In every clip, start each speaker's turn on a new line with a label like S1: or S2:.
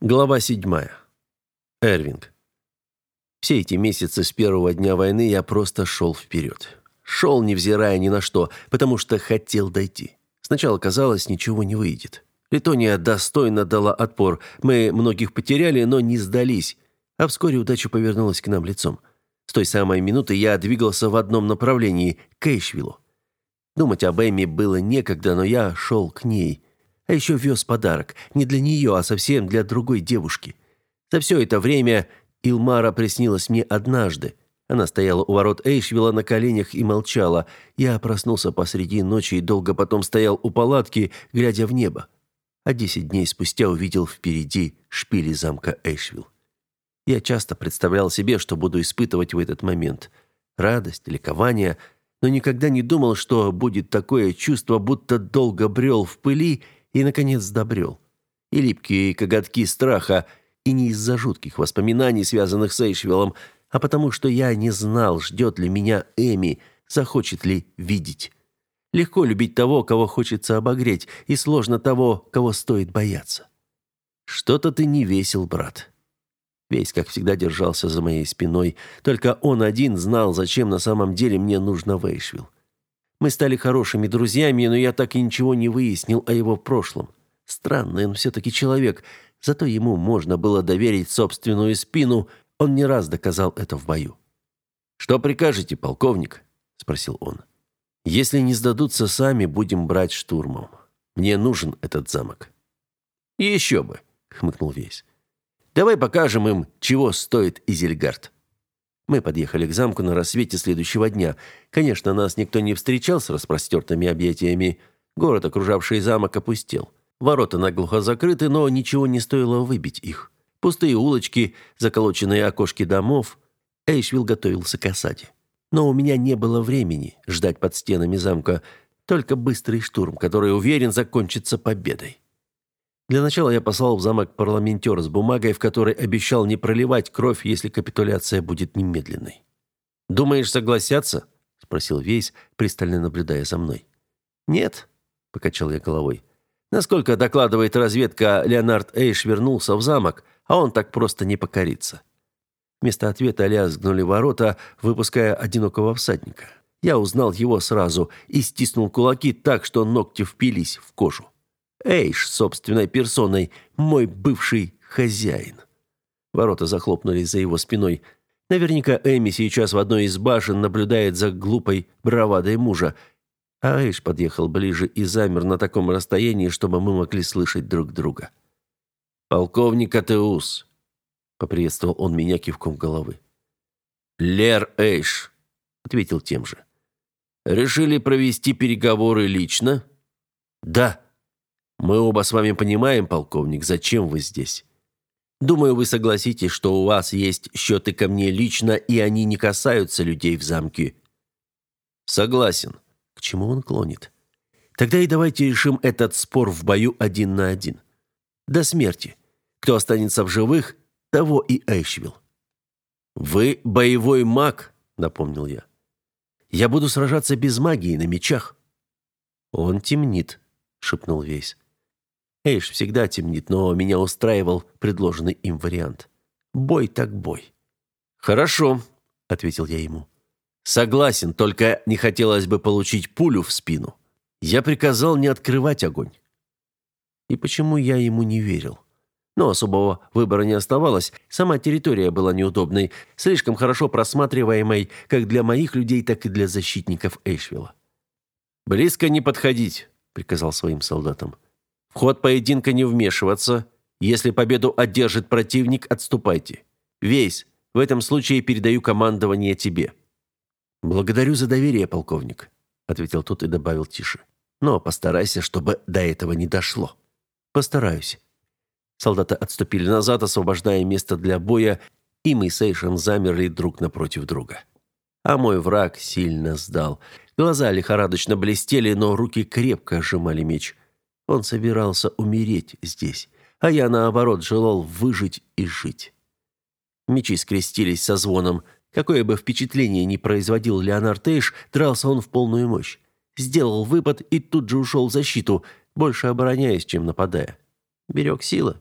S1: Глава 7. Эрвинг. Все эти месяцы с первого дня войны я просто шел вперед. Шел, невзирая ни на что, потому что хотел дойти. Сначала казалось, ничего не выйдет. Литония достойно дала отпор. Мы многих потеряли, но не сдались. А вскоре удача повернулась к нам лицом. С той самой минуты я двигался в одном направлении – к Эйшвиллу. Думать об Эми было некогда, но я шел к ней – а еще вез подарок. Не для нее, а совсем для другой девушки. За все это время Илмара приснилась мне однажды. Она стояла у ворот Эйшвилла на коленях и молчала. Я проснулся посреди ночи и долго потом стоял у палатки, глядя в небо. А десять дней спустя увидел впереди шпили замка Эйшвилл. Я часто представлял себе, что буду испытывать в этот момент. Радость, ликование, но никогда не думал, что будет такое чувство, будто долго брел в пыли и, наконец, добрел. И липкие коготки страха, и не из-за жутких воспоминаний, связанных с Эйшвиллом, а потому что я не знал, ждет ли меня Эми, захочет ли видеть. Легко любить того, кого хочется обогреть, и сложно того, кого стоит бояться. Что-то ты не весел, брат. Весь, как всегда, держался за моей спиной. Только он один знал, зачем на самом деле мне нужно в Эйшвилл. Мы стали хорошими друзьями, но я так и ничего не выяснил о его прошлом. Странный он все-таки человек, зато ему можно было доверить собственную спину, он не раз доказал это в бою. «Что прикажете, полковник?» – спросил он. «Если не сдадутся сами, будем брать штурмом. Мне нужен этот замок». еще бы», – хмыкнул Весь. «Давай покажем им, чего стоит Изельгард». Мы подъехали к замку на рассвете следующего дня. Конечно, нас никто не встречал с распростертыми объятиями. Город, окружавший замок, опустел. Ворота наглухо закрыты, но ничего не стоило выбить их. Пустые улочки, заколоченные окошки домов. Эйшвилл готовился к осаде. Но у меня не было времени ждать под стенами замка, только быстрый штурм, который, уверен, закончится победой. Для начала я послал в замок парламентера с бумагой, в которой обещал не проливать кровь, если капитуляция будет немедленной. «Думаешь, согласятся?» – спросил Вейс, пристально наблюдая за мной. «Нет», – покачал я головой. «Насколько докладывает разведка, Леонард Эйш вернулся в замок, а он так просто не покорится». Вместо ответа лязгнули ворота, выпуская одинокого всадника. Я узнал его сразу и стиснул кулаки так, что ногти впились в кожу. Эйш собственной персоной, мой бывший хозяин. Ворота захлопнулись за его спиной. Наверняка Эми сейчас в одной из башен наблюдает за глупой бравадой мужа. А Эйш подъехал ближе и замер на таком расстоянии, чтобы мы могли слышать друг друга. «Полковник Атеус», — поприветствовал он меня кивком головы. «Лер Эйш», — ответил тем же. «Решили провести переговоры лично?» «Да», мы оба с вами понимаем, полковник, зачем вы здесь. Думаю, вы согласитесь, что у вас есть счеты ко мне лично, и они не касаются людей в замке. Согласен. К чему он клонит? Тогда и давайте решим этот спор в бою один на один. До смерти. Кто останется в живых, того и Эйшвилл. Вы боевой маг, напомнил я. Я буду сражаться без магии на мечах. Он темнит, шепнул Вейс. Эйш всегда темнит, но меня устраивал предложенный им вариант. Бой так бой. «Хорошо», — ответил я ему. «Согласен, только не хотелось бы получить пулю в спину. Я приказал не открывать огонь». И почему я ему не верил? Но особого выбора не оставалось. Сама территория была неудобной, слишком хорошо просматриваемой как для моих людей, так и для защитников Эйшвилла. «Близко не подходить», — приказал своим солдатам. Ход поединка не вмешиваться. Если победу одержит противник, отступайте. Вейс, в этом случае передаю командование тебе». «Благодарю за доверие, полковник», — ответил тот и добавил тише. «Но постарайся, чтобы до этого не дошло». «Постараюсь». Солдаты отступили назад, освобождая место для боя, и мы с Эйшем замерли друг напротив друга. А мой враг сильно сдал. Глаза лихорадочно блестели, но руки крепко сжимали меч. Он собирался умереть здесь, а я, наоборот, желал выжить и жить. Мечи скрестились со звоном. Какое бы впечатление ни производил Леонард Эйш, дрался он в полную мощь. Сделал выпад и тут же ушел в защиту, больше обороняясь, чем нападая. Берег силы.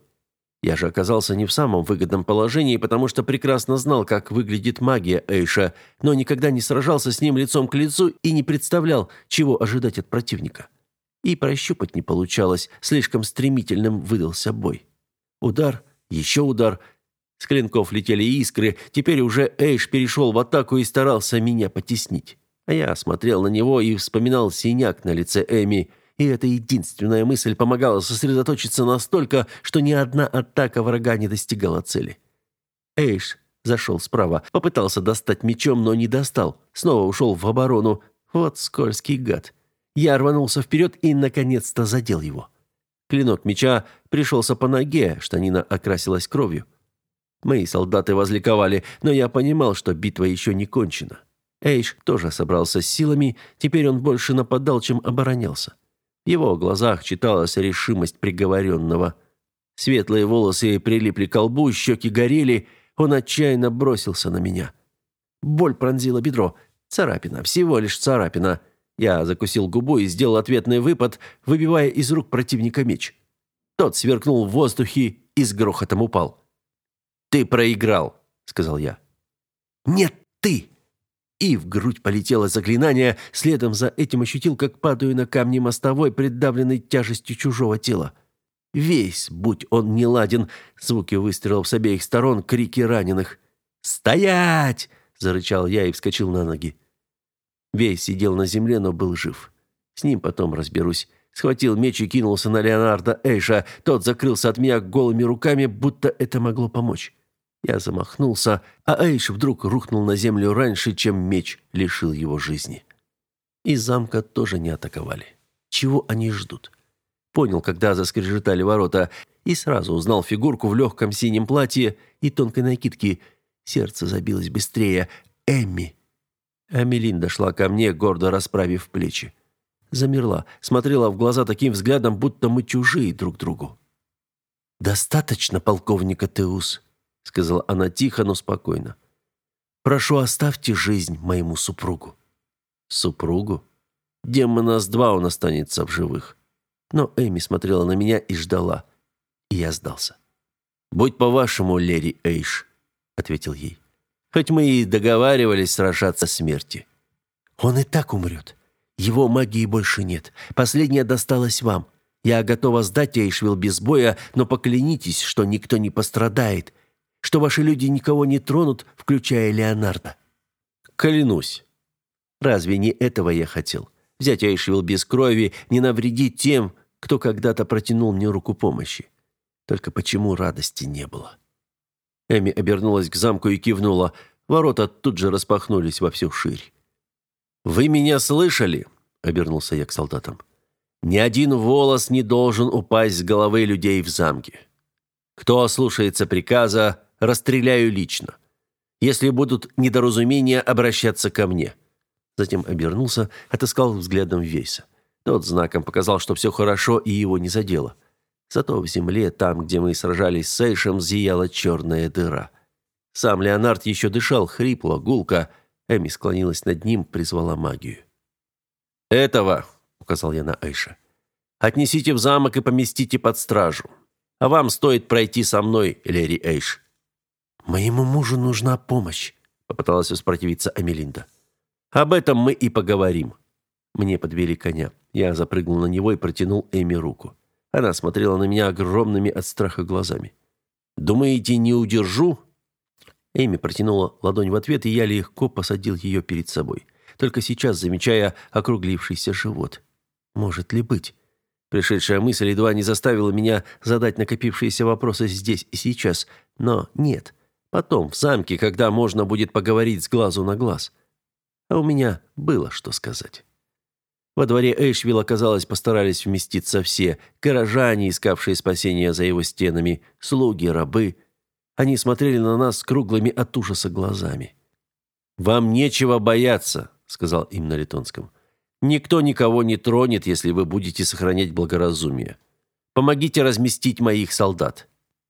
S1: Я же оказался не в самом выгодном положении, потому что прекрасно знал, как выглядит магия Эйша, но никогда не сражался с ним лицом к лицу и не представлял, чего ожидать от противника. И прощупать не получалось, слишком стремительным выдался бой. Удар, еще удар. С клинков летели искры, теперь уже Эйш перешел в атаку и старался меня потеснить. А я смотрел на него и вспоминал синяк на лице Эми – и эта единственная мысль помогала сосредоточиться настолько, что ни одна атака врага не достигала цели. Эйш зашел справа, попытался достать мечом, но не достал. Снова ушел в оборону. Вот скользкий гад. Я рванулся вперед и, наконец-то, задел его. Клинок меча пришелся по ноге, штанина окрасилась кровью. Мои солдаты возликовали, но я понимал, что битва еще не кончена. Эйш тоже собрался с силами, теперь он больше нападал, чем оборонялся. В его глазах читалась решимость приговоренного. Светлые волосы прилипли к лбу, щеки горели, он отчаянно бросился на меня. Боль пронзила бедро. Царапина, всего лишь царапина. Я закусил губу и сделал ответный выпад, выбивая из рук противника меч. Тот сверкнул в воздухе и с грохотом упал. «Ты проиграл», — сказал я. «Нет, ты!» И в грудь полетело заклинание, следом за этим ощутил, как падаю на камни мостовой, придавленной тяжестью чужого тела. Весь, будь он не ладен, звуки выстрелов с обеих сторон, крики раненых. «Стоять!» – зарычал я и вскочил на ноги. Весь сидел на земле, но был жив. С ним потом разберусь. Схватил меч и кинулся на Леонарда Эйша. Тот закрылся от меня голыми руками, будто это могло помочь. Я замахнулся, а Эйш вдруг рухнул на землю раньше, чем меч лишил его жизни. Из замка тоже не атаковали. Чего они ждут? Понял, когда заскрежетали ворота, и сразу узнал фигурку в легком синем платье и тонкой накидке. Сердце забилось быстрее. Эмми. Амелинда шла ко мне, гордо расправив плечи. Замерла, смотрела в глаза таким взглядом, будто мы чужие друг другу. «Достаточно, полковника Теус», сказала она тихо, но спокойно. Прошу, оставьте жизнь моему супругу. Супругу? Демона с два он останется в живых. Но Эми смотрела на меня и ждала. И я сдался. «Будь по-вашему, Лери Эйш», — ответил ей. «Хоть мы и договаривались сражаться смерти». «Он и так умрет. Его магии больше нет. Последняя досталась вам. Я готова сдать Эйшвилл без боя, но поклянитесь, что никто не пострадает, что ваши люди никого не тронут, включая Леонардо. Клянусь. Разве не этого я хотел? Взять Айшвилл без крови, не навредить тем, кто когда-то протянул мне руку помощи. Только почему радости не было? Эми обернулась к замку и кивнула. Ворота тут же распахнулись во всю ширь. «Вы меня слышали?» — обернулся я к солдатам. «Ни один волос не должен упасть с головы людей в замке. Кто ослушается приказа, расстреляю лично. Если будут недоразумения, обращаться ко мне». Затем обернулся, отыскал взглядом Вейса. Тот знаком показал, что все хорошо и его не задело. Зато в земле, там, где мы сражались с Эйшем, зияла черная дыра. Сам Леонард еще дышал хрипло, гулко. Эми склонилась над ним, призвала магию. «Этого», — указал я на Эйша, — «отнесите в замок и поместите под стражу. А вам стоит пройти со мной, Лери Эйш». «Моему мужу нужна помощь», — попыталась воспротивиться Амелинда. «Об этом мы и поговорим». Мне подвели коня. Я запрыгнул на него и протянул Эми руку. Она смотрела на меня огромными от страха глазами. «Думаете, не удержу?» Эми протянула ладонь в ответ, и я легко посадил ее перед собой. Только сейчас замечая округлившийся живот. «Может ли быть?» Пришедшая мысль едва не заставила меня задать накопившиеся вопросы здесь и сейчас. Но нет. Потом, в замке, когда можно будет поговорить с глазу на глаз. А у меня было что сказать. Во дворе Эйшвилла, казалось, постарались вместиться все. Горожане, искавшие спасения за его стенами, слуги, рабы. Они смотрели на нас с круглыми от ужаса глазами. «Вам нечего бояться», — сказал им на литонском. «Никто никого не тронет, если вы будете сохранять благоразумие. Помогите разместить моих солдат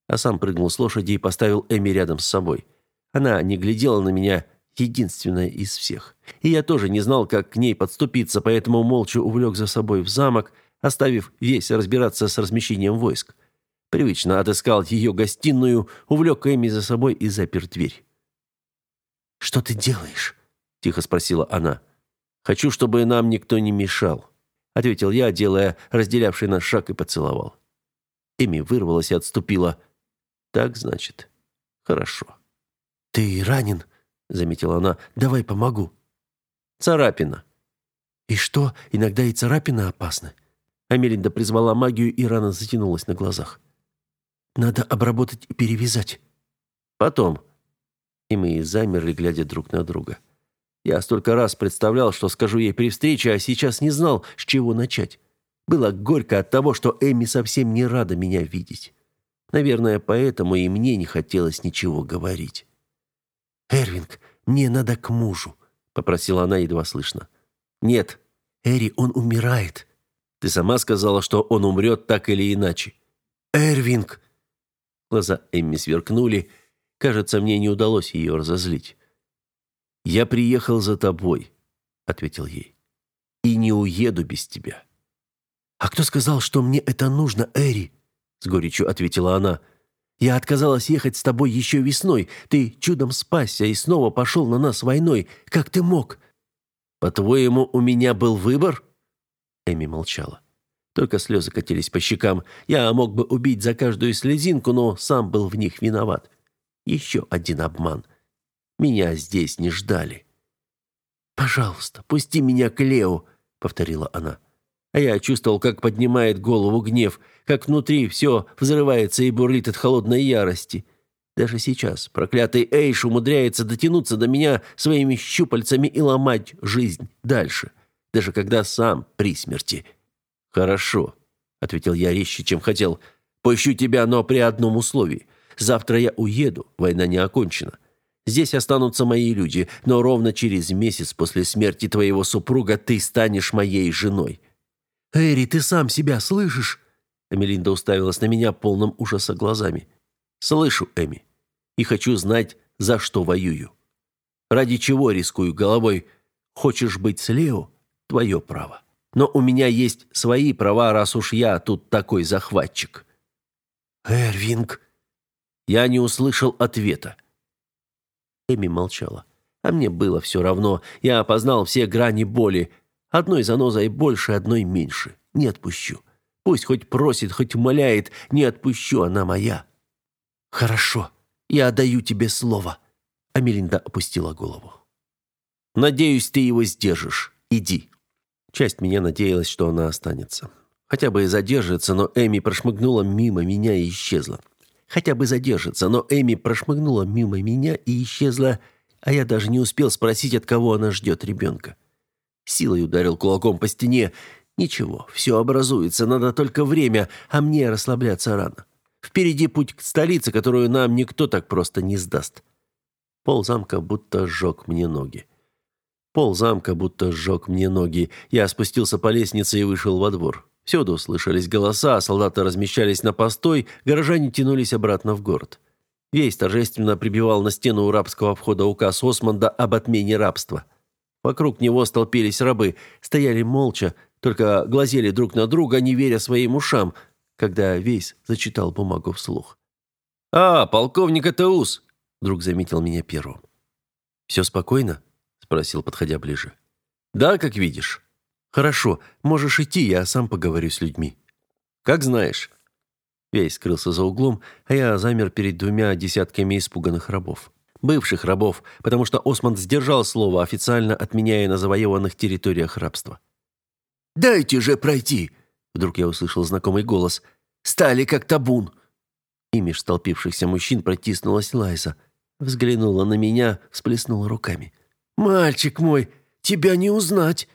S1: а сам прыгнул с лошади и поставил Эми рядом с собой. Она не глядела на меня, единственная из всех. И я тоже не знал, как к ней подступиться, поэтому молча увлек за собой в замок, оставив весь разбираться с размещением войск. Привычно отыскал ее гостиную, увлек Эми за собой и запер дверь.
S2: «Что ты делаешь?»
S1: – тихо спросила она. «Хочу, чтобы нам никто не мешал», – ответил я, делая разделявший наш шаг и поцеловал. Эми вырвалась и отступила. «Так, значит, хорошо».
S2: «Ты ранен?» – заметила она. «Давай помогу».
S1: «Царапина».
S2: «И что, иногда и царапины опасны?»
S1: Амелинда призвала магию, и рана затянулась на глазах.
S2: «Надо обработать и перевязать».
S1: «Потом». И мы замерли, глядя друг на друга. Я столько раз представлял, что скажу ей при встрече, а сейчас не знал, с чего начать. Было горько от того, что Эми совсем не рада меня видеть. Наверное, поэтому и мне не хотелось ничего говорить.
S2: «Эрвинг, мне надо к мужу», — попросила она едва слышно.
S1: «Нет».
S2: «Эри, он умирает».
S1: «Ты сама сказала, что он умрет так или иначе».
S2: «Эрвинг!»
S1: Глаза Эмми сверкнули. Кажется, мне не удалось ее разозлить. «Я приехал за тобой», — ответил ей. «И не уеду без тебя».
S2: «А кто сказал, что мне это нужно, Эри?» — с горечью ответила она. «Я отказалась ехать с тобой еще весной. Ты чудом спасся и снова пошел на нас войной. Как ты мог?»
S1: «По-твоему, у меня был выбор?» Эми молчала. Только слезы катились по щекам. Я мог бы убить за каждую слезинку, но сам был в них виноват. Еще один обман. Меня здесь не ждали.
S2: «Пожалуйста, пусти меня к Лео», — повторила она.
S1: А я чувствовал, как поднимает голову гнев, как внутри все взрывается и бурлит от холодной ярости. Даже сейчас проклятый Эйш умудряется дотянуться до меня своими щупальцами и ломать жизнь дальше, даже когда сам при смерти. «Хорошо», — ответил я резче, чем хотел. «Пущу тебя, но при одном условии. Завтра я уеду, война не окончена. Здесь останутся мои люди, но ровно через месяц после смерти твоего супруга ты станешь моей женой».
S2: «Эри, ты сам себя слышишь?»
S1: Эмилинда уставилась на меня полным ужаса глазами. «Слышу, Эми и хочу знать, за что воюю. Ради чего рискую головой? Хочешь быть с Лео? Твое право. Но у меня есть свои права, раз уж я тут такой захватчик».
S2: «Эрвинг!»
S1: Я не услышал ответа. Эми молчала. А мне было все равно. Я опознал все грани боли. Одной занозой больше, одной меньше. Не отпущу. Пусть хоть просит, хоть умоляет, не отпущу, она моя.
S2: «Хорошо», я даю тебе слово». Амелинда опустила голову.
S1: «Надеюсь, ты его сдержишь. Иди». Часть меня надеялась, что она останется. Хотя бы и задержится, но Эми прошмыгнула мимо меня и исчезла. Хотя бы задержится, но Эми прошмыгнула мимо меня и исчезла, а я даже не успел спросить, от кого она ждет ребенка. Силой ударил кулаком по стене. Ничего, все образуется, надо только время, а мне расслабляться рано. Впереди путь к столице, которую нам никто так просто не сдаст. Пол замка будто сжег мне ноги. Пол замка будто сжег мне ноги. Я спустился по лестнице и вышел во двор. Всюду слышались голоса, солдаты размещались на постой, горожане тянулись обратно в город. Весь торжественно прибивал на стену у рабского входа указ Османда об отмене рабства. Вокруг него столпились рабы, стояли молча, только глазели друг на друга, не веря своим ушам – когда Вейс зачитал бумагу вслух. «А, полковник Атеус!» — вдруг заметил меня первым.
S2: «Все спокойно?» — спросил, подходя ближе.
S1: «Да, как видишь».
S2: «Хорошо, можешь идти, я сам поговорю с людьми».
S1: «Как знаешь».
S2: Вейс скрылся за углом, а я замер перед двумя десятками испуганных рабов. Бывших рабов, потому что Осман сдержал слово, официально отменяя на завоеванных территориях рабство.
S1: «Дайте же пройти!» Вдруг я услышал знакомый голос. «Стали как табун!» И меж столпившихся мужчин протиснулась Лайза. Взглянула на меня, всплеснула руками. «Мальчик мой, тебя не узнать!»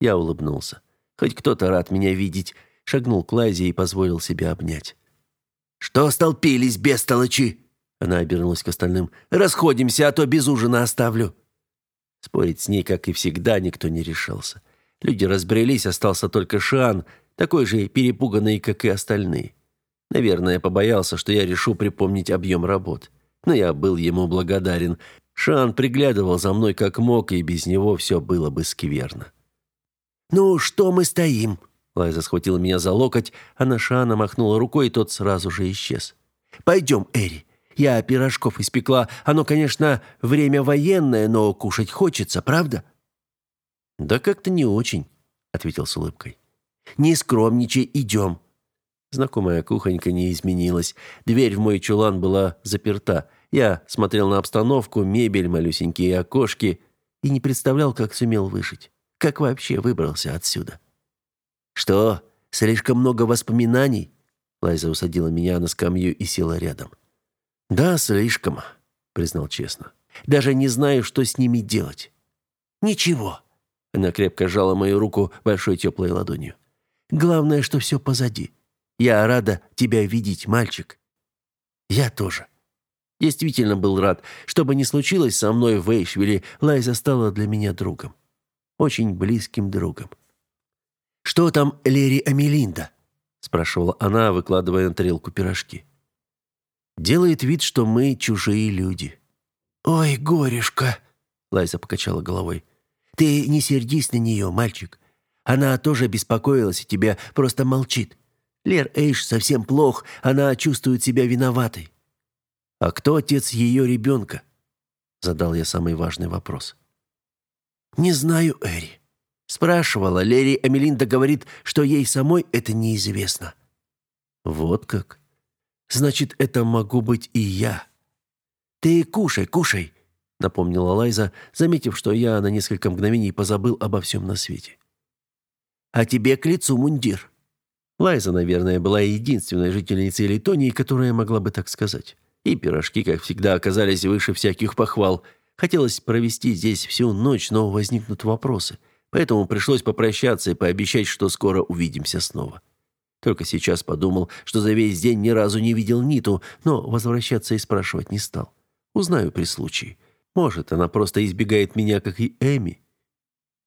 S1: Я улыбнулся. Хоть кто-то рад меня видеть. Шагнул к Лайзе и позволил себя обнять. «Что столпились, бестолочи?» Она обернулась к остальным. «Расходимся, а то без ужина оставлю». Спорить с ней, как и всегда, никто не решался. Люди разбрелись, остался только Шиан — такой же перепуганный, как и остальные. Наверное, побоялся, что я решу припомнить объем работ. Но я был ему благодарен. Шан приглядывал за мной как мог, и без него все было бы скверно. «Ну, что мы стоим?» Лайза схватила меня за локоть, а Нашана махнула рукой, и тот сразу же исчез.
S2: «Пойдем, Эри. Я пирожков испекла. Оно, конечно, время военное, но кушать хочется, правда?»
S1: «Да как-то не очень», — ответил с улыбкой.
S2: «Не скромничай, идем».
S1: Знакомая кухонька не изменилась. Дверь в мой чулан была заперта. Я смотрел на обстановку, мебель, малюсенькие окошки и не представлял, как сумел выжить. Как вообще выбрался отсюда.
S2: «Что, слишком много воспоминаний?» Лайза усадила меня на скамью и села рядом.
S1: «Да, слишком», — признал честно.
S2: «Даже не знаю, что с ними делать».
S1: «Ничего». Она крепко сжала мою руку большой теплой ладонью.
S2: «Главное, что все позади. Я рада тебя видеть, мальчик».
S1: «Я тоже». Действительно был рад. Что бы ни случилось со мной в Эйшвилле, Лайза стала для меня другом. Очень близким другом.
S2: «Что там Лери Амелинда?»
S1: — спрашивала она, выкладывая на тарелку пирожки. «Делает вид, что мы чужие люди».
S2: «Ой, горюшка!» — Лайза покачала головой. «Ты не сердись на нее, мальчик. Она тоже беспокоилась о тебе, просто молчит. Лер Эйш совсем плох, она чувствует себя виноватой».
S1: «А кто отец ее ребенка?» — задал я самый важный вопрос.
S2: «Не знаю, Эри. Спрашивала, Лери Эмилинда говорит, что ей самой это неизвестно.
S1: Вот как? Значит, это могу быть и я.
S2: Ты кушай, кушай,
S1: напомнила Лайза, заметив, что я на несколько мгновений позабыл обо всем на свете.
S2: А тебе к лицу мундир.
S1: Лайза, наверное, была единственной жительницей Литонии, которая могла бы так сказать. И пирожки, как всегда, оказались выше всяких похвал. Хотелось провести здесь всю ночь, но возникнут вопросы. Поэтому пришлось попрощаться и пообещать, что скоро увидимся снова. Только сейчас подумал, что за весь день ни разу не видел Ниту, но возвращаться и спрашивать не стал. Узнаю при случае. Может, она просто избегает меня, как и Эми.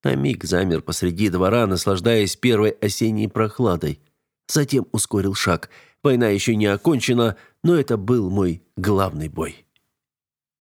S1: На миг замер посреди двора, наслаждаясь первой осенней прохладой. Затем ускорил шаг. Война еще не окончена, но это был мой главный бой.